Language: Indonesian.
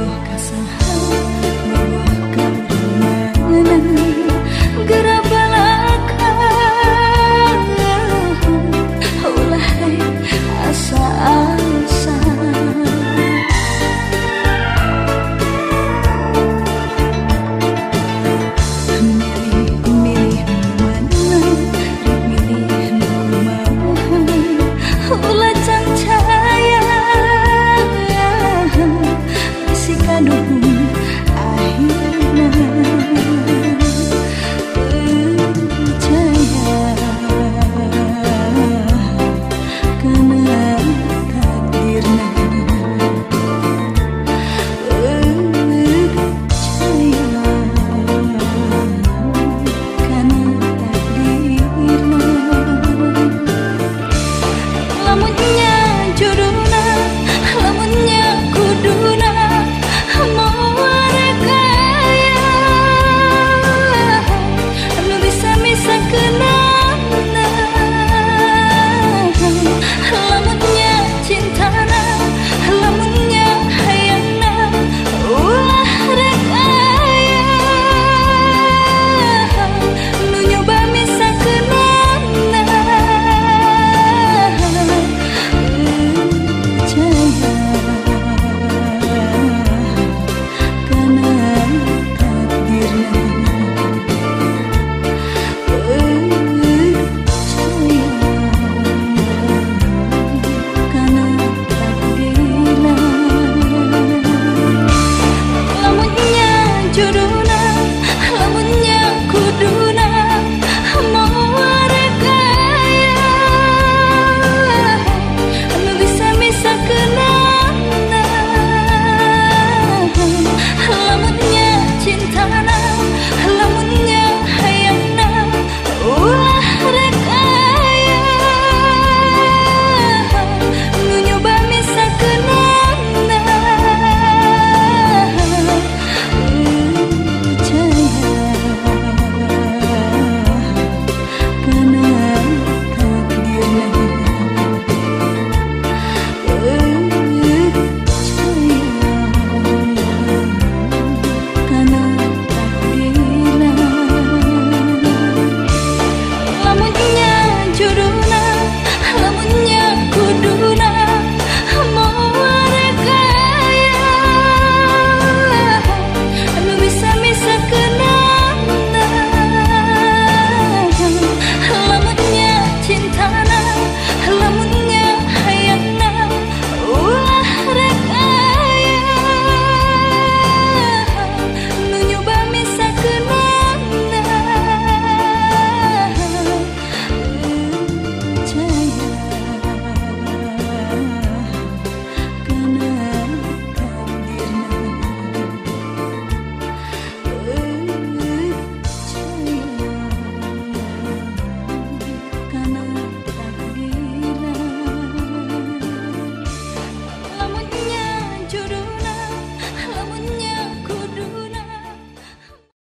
sebuah kesenangan